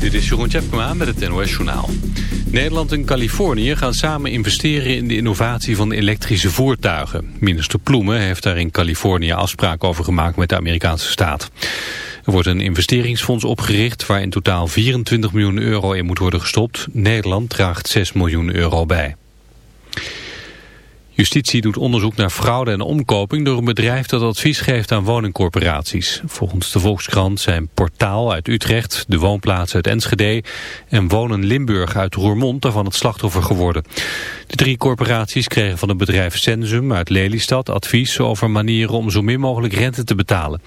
Dit is Jeroen Tjepkema met het NOS Journaal. Nederland en Californië gaan samen investeren in de innovatie van elektrische voertuigen. Minister Ploemen heeft daar in Californië afspraken over gemaakt met de Amerikaanse staat. Er wordt een investeringsfonds opgericht waar in totaal 24 miljoen euro in moet worden gestopt. Nederland draagt 6 miljoen euro bij. Justitie doet onderzoek naar fraude en omkoping door een bedrijf dat advies geeft aan woningcorporaties. Volgens de Volkskrant zijn Portaal uit Utrecht, de woonplaats uit Enschede en Wonen Limburg uit Roermond daarvan het slachtoffer geworden. De drie corporaties kregen van het bedrijf Sensum uit Lelystad advies over manieren om zo min mogelijk rente te betalen.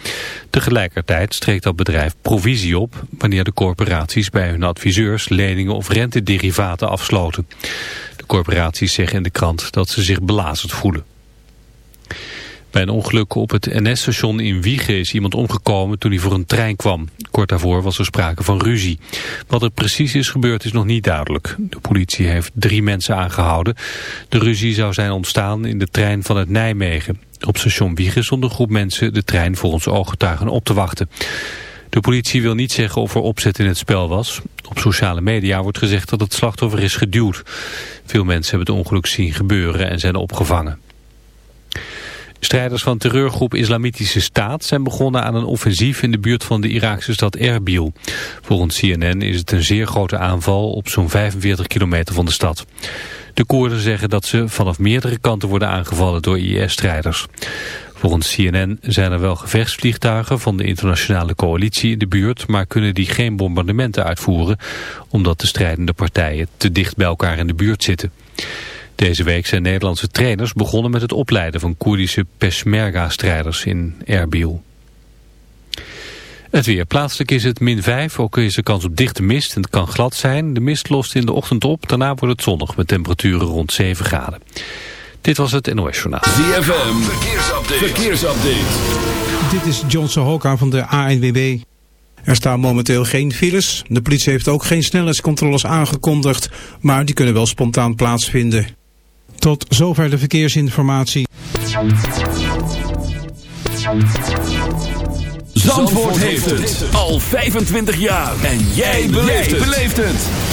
Tegelijkertijd streekt dat bedrijf provisie op wanneer de corporaties bij hun adviseurs leningen of rentederivaten afsloten. Corporaties zeggen in de krant dat ze zich belazerd voelen. Bij een ongeluk op het NS-station in Wiegen is iemand omgekomen toen hij voor een trein kwam. Kort daarvoor was er sprake van ruzie. Wat er precies is gebeurd is nog niet duidelijk. De politie heeft drie mensen aangehouden. De ruzie zou zijn ontstaan in de trein vanuit Nijmegen. Op station Wiegen stond een groep mensen de trein volgens ooggetuigen op te wachten. De politie wil niet zeggen of er opzet in het spel was. Op sociale media wordt gezegd dat het slachtoffer is geduwd. Veel mensen hebben het ongeluk zien gebeuren en zijn opgevangen. Strijders van terreurgroep Islamitische Staat zijn begonnen aan een offensief in de buurt van de Iraakse stad Erbil. Volgens CNN is het een zeer grote aanval op zo'n 45 kilometer van de stad. De Koerden zeggen dat ze vanaf meerdere kanten worden aangevallen door IS-strijders. Volgens CNN zijn er wel gevechtsvliegtuigen van de internationale coalitie in de buurt, maar kunnen die geen bombardementen uitvoeren, omdat de strijdende partijen te dicht bij elkaar in de buurt zitten. Deze week zijn Nederlandse trainers begonnen met het opleiden van Koerdische Peshmerga-strijders in Erbil. Het weer. Plaatselijk is het min 5, ook is er kans op dichte mist en het kan glad zijn. De mist lost in de ochtend op, daarna wordt het zonnig met temperaturen rond 7 graden. Dit was het NOS Journaal. ZFM, verkeersupdate. verkeersupdate. Dit is John Sohoka van de ANWB. Er staan momenteel geen files. De politie heeft ook geen snelheidscontroles aangekondigd, maar die kunnen wel spontaan plaatsvinden. Tot zover de verkeersinformatie. Zandvoort heeft het al 25 jaar. En jij beleeft het.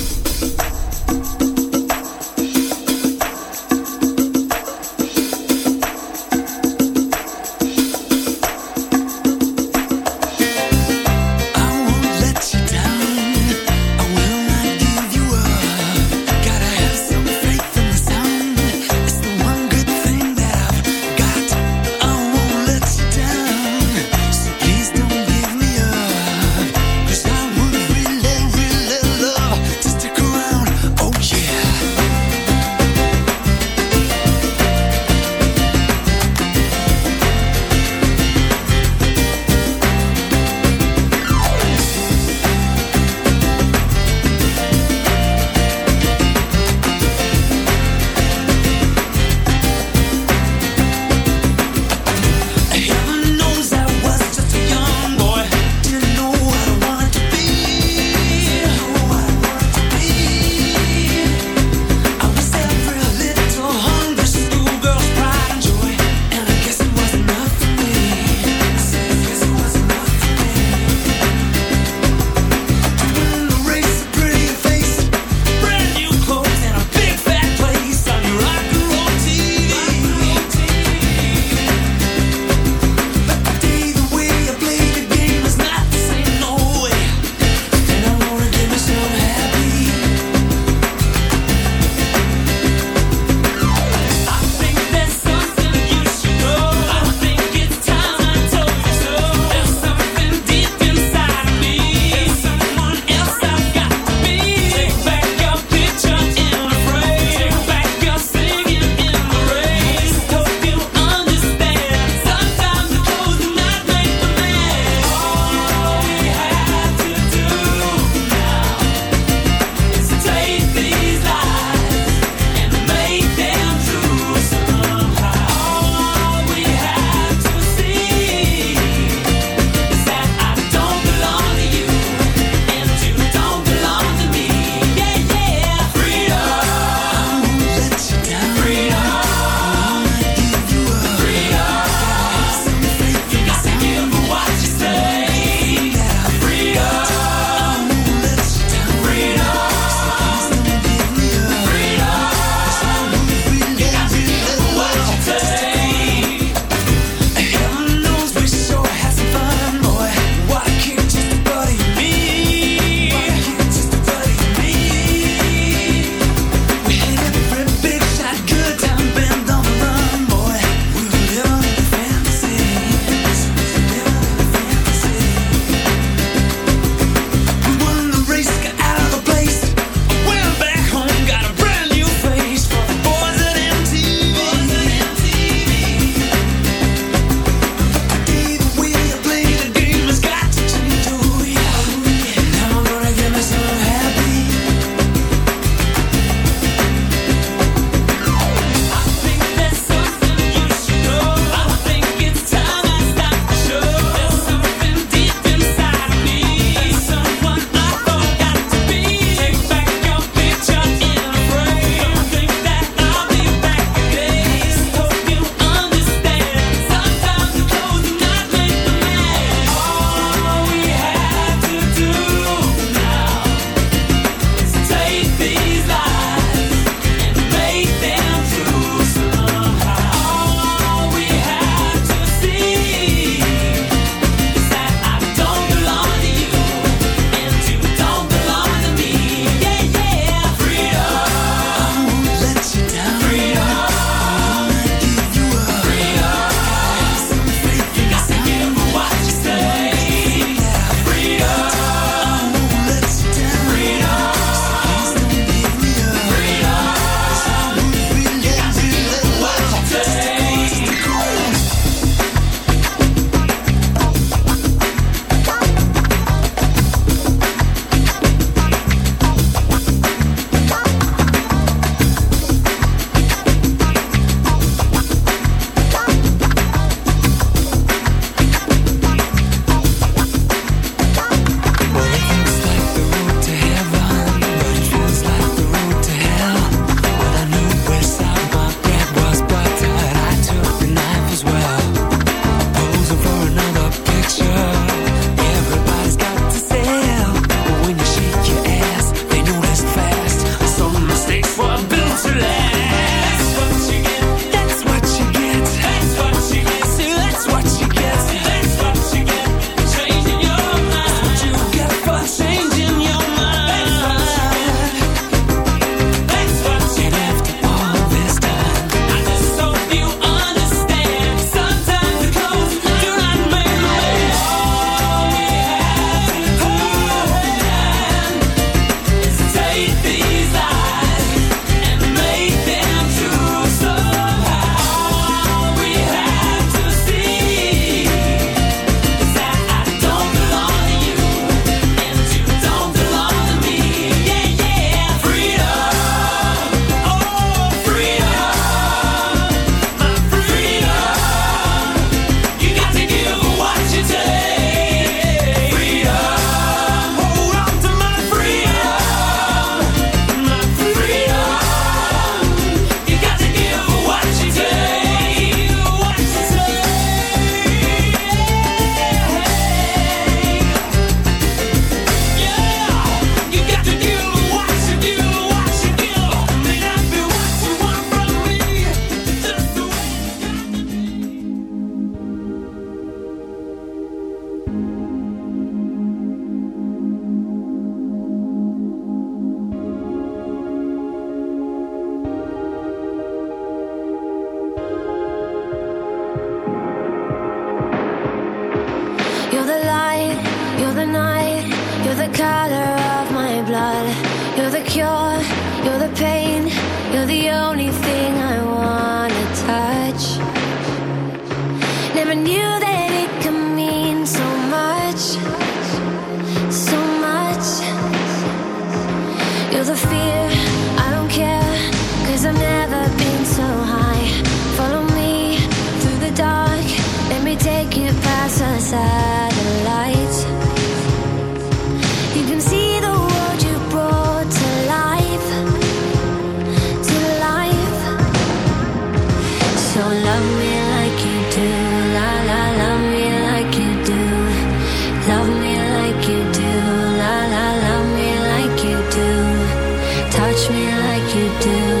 Touch me like you do,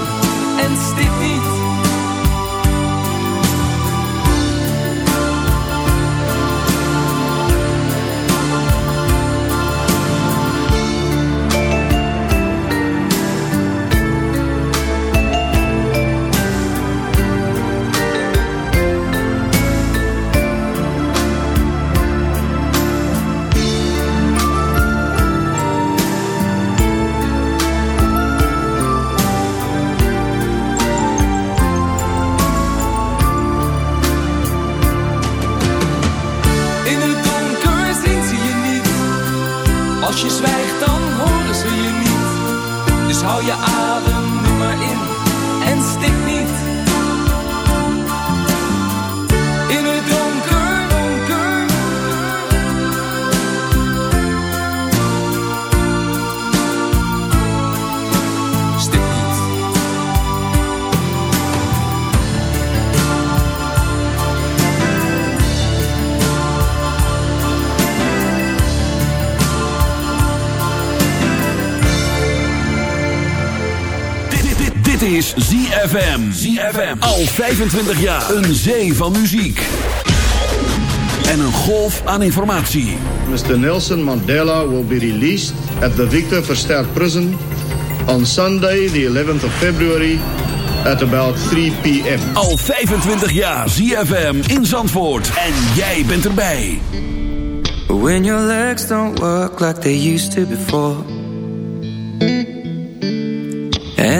ZFM. ZFM. Al 25 jaar. Een zee van muziek. En een golf aan informatie. Mr. Nelson Mandela will be released at the Victor Verster Prison on Sunday, the 11th of February, at about 3 p.m. Al 25 jaar ZFM in Zandvoort. En jij bent erbij. When your legs don't work like they used to before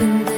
Open